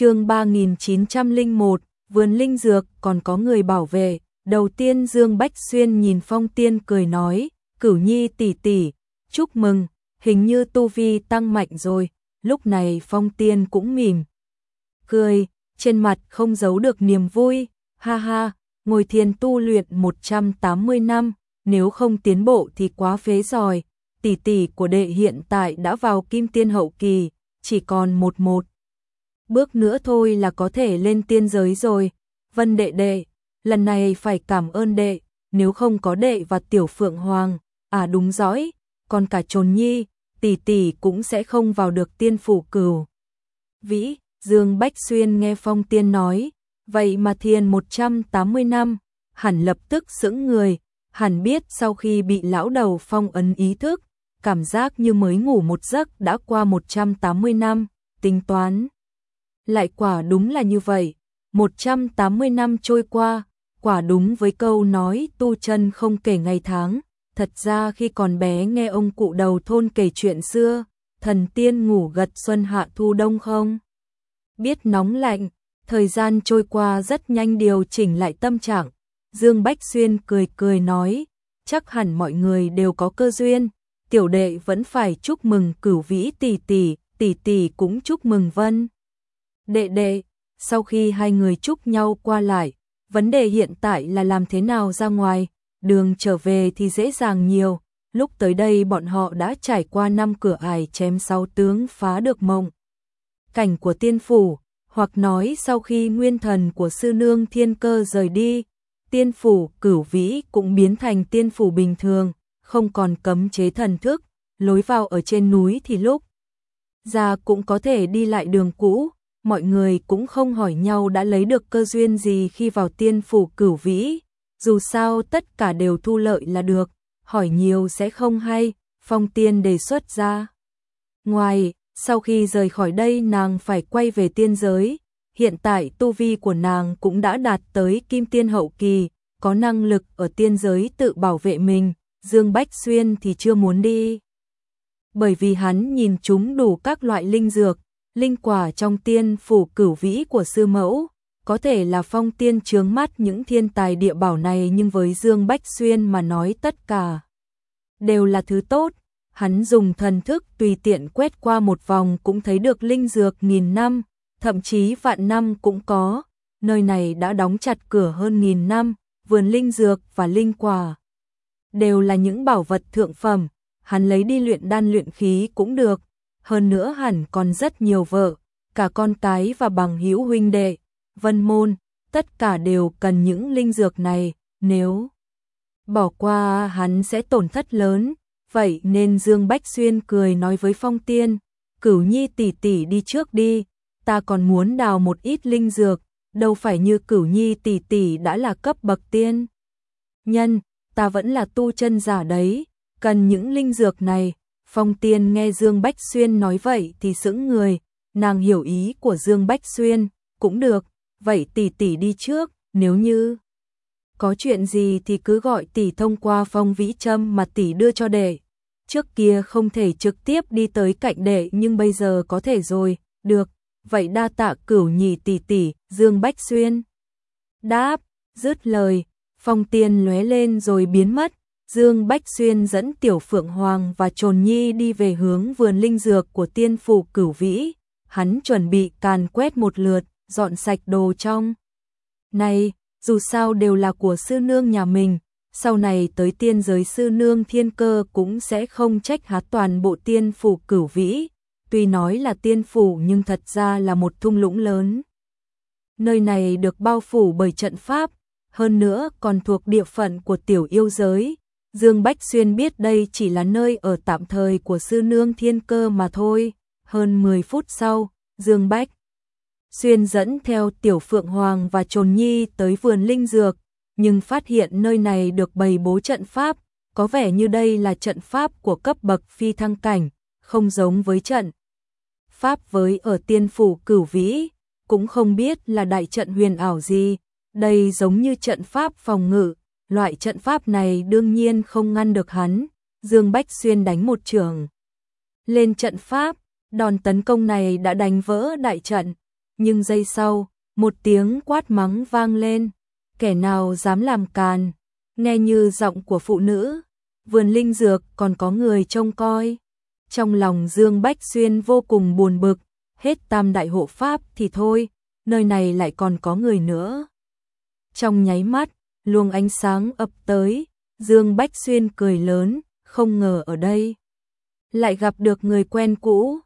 chương 3901, vườn linh dược còn có người bảo vệ. Đầu tiên Dương Bách Xuyên nhìn Phong Tiên cười nói, cửu nhi tỷ tỷ, chúc mừng, hình như tu vi tăng mạnh rồi. Lúc này Phong Tiên cũng mỉm, cười, trên mặt không giấu được niềm vui, ha ha, ngồi thiền tu luyện 180 năm, nếu không tiến bộ thì quá phế rồi. Tỷ tỷ của đệ hiện tại đã vào kim tiên hậu kỳ, chỉ còn một một. Bước nữa thôi là có thể lên tiên giới rồi. Vân đệ đệ, lần này phải cảm ơn đệ, nếu không có đệ và tiểu phượng hoàng, à đúng dõi, còn cả trồn nhi, tỷ tỷ cũng sẽ không vào được tiên phủ cửu. Vĩ, Dương Bách Xuyên nghe phong tiên nói, vậy mà thiền 180 năm, hẳn lập tức sững người, hẳn biết sau khi bị lão đầu phong ấn ý thức, cảm giác như mới ngủ một giấc đã qua 180 năm, tính toán. Lại quả đúng là như vậy, 180 năm trôi qua, quả đúng với câu nói tu chân không kể ngày tháng, thật ra khi còn bé nghe ông cụ đầu thôn kể chuyện xưa, thần tiên ngủ gật xuân hạ thu đông không? Biết nóng lạnh, thời gian trôi qua rất nhanh điều chỉnh lại tâm trạng, Dương Bách Xuyên cười cười nói, chắc hẳn mọi người đều có cơ duyên, tiểu đệ vẫn phải chúc mừng cửu vĩ tỷ tỷ, tỷ tỷ cũng chúc mừng vân. Đệ đệ, sau khi hai người chúc nhau qua lại, vấn đề hiện tại là làm thế nào ra ngoài, đường trở về thì dễ dàng nhiều, lúc tới đây bọn họ đã trải qua năm cửa ải chém sáu tướng phá được mộng. Cảnh của tiên phủ, hoặc nói sau khi nguyên thần của sư nương thiên cơ rời đi, tiên phủ cửu vĩ cũng biến thành tiên phủ bình thường, không còn cấm chế thần thức, lối vào ở trên núi thì lúc ra cũng có thể đi lại đường cũ, mọi người cũng không hỏi nhau đã lấy được cơ duyên gì khi vào tiên phủ cửu vĩ, dù sao tất cả đều thu lợi là được, hỏi nhiều sẽ không hay, phong tiên đề xuất ra. Ngoài, sau khi rời khỏi đây nàng phải quay về tiên giới, hiện tại tu vi của nàng cũng đã đạt tới kim tiên hậu kỳ, có năng lực ở tiên giới tự bảo vệ mình, Dương Bách Xuyên thì chưa muốn đi. Bởi vì hắn nhìn chúng đủ các loại linh dược, linh quả trong tiên phủ cửu vĩ của sư mẫu, có thể là phong tiên chướng mắt những thiên tài địa bảo này nhưng với Dương Bách Xuyên mà nói tất cả đều là thứ tốt. Hắn dùng thần thức tùy tiện quét qua một vòng cũng thấy được linh dược nghìn năm, thậm chí vạn năm cũng có. Nơi này đã đóng chặt cửa hơn nghìn năm, vườn linh dược và linh quả đều là những bảo vật thượng phẩm, hắn lấy đi luyện đan luyện khí cũng được, hơn nữa hẳn còn rất nhiều vợ, cả con cái và bằng hữu huynh đệ, vân môn, tất cả đều cần những linh dược này, nếu bỏ qua hắn sẽ tổn thất lớn, vậy nên Dương Bách Xuyên cười nói với Phong Tiên, cửu nhi tỷ tỷ đi trước đi, ta còn muốn đào một ít linh dược, đâu phải như cửu nhi tỷ tỷ đã là cấp bậc tiên. Nhân, ta vẫn là tu chân giả đấy, cần những linh dược này. Phong Tiên nghe Dương Bách Xuyên nói vậy thì sững người, nàng hiểu ý của Dương Bách Xuyên, cũng được, vậy tỷ tỷ đi trước, nếu như có chuyện gì thì cứ gọi tỷ thông qua phong vĩ châm mà tỷ đưa cho đệ. Trước kia không thể trực tiếp đi tới cạnh đệ nhưng bây giờ có thể rồi, được, vậy đa tạ cửu nhì tỷ tỷ, Dương Bách Xuyên. Đáp, dứt lời, phong tiên lóe lên rồi biến mất, Dương Bách Xuyên dẫn Tiểu Phượng Hoàng và Trồn Nhi đi về hướng vườn linh dược của tiên phủ cửu vĩ, hắn chuẩn bị càn quét một lượt, dọn sạch đồ trong. Này, dù sao đều là của sư nương nhà mình, sau này tới tiên giới sư nương thiên cơ cũng sẽ không trách há toàn bộ tiên phủ cửu vĩ, tuy nói là tiên phủ nhưng thật ra là một thung lũng lớn. Nơi này được bao phủ bởi trận pháp, hơn nữa còn thuộc địa phận của tiểu yêu giới. Dương Bách Xuyên biết đây chỉ là nơi ở tạm thời của sư nương thiên cơ mà thôi. Hơn 10 phút sau, Dương Bách Xuyên dẫn theo Tiểu Phượng Hoàng và Trồn Nhi tới vườn linh dược, nhưng phát hiện nơi này được bày bố trận pháp, có vẻ như đây là trận pháp của cấp bậc phi thăng cảnh, không giống với trận pháp với ở tiên phủ cửu vĩ, cũng không biết là đại trận huyền ảo gì, đây giống như trận pháp phòng ngự, loại trận pháp này đương nhiên không ngăn được hắn, Dương Bách Xuyên đánh một trường. Lên trận pháp, đòn tấn công này đã đánh vỡ đại trận, nhưng giây sau, một tiếng quát mắng vang lên, kẻ nào dám làm càn, nghe như giọng của phụ nữ, vườn linh dược còn có người trông coi. Trong lòng Dương Bách Xuyên vô cùng buồn bực, hết tam đại hộ pháp thì thôi, nơi này lại còn có người nữa. Trong nháy mắt, luồng ánh sáng ập tới, Dương Bách Xuyên cười lớn, không ngờ ở đây. Lại gặp được người quen cũ,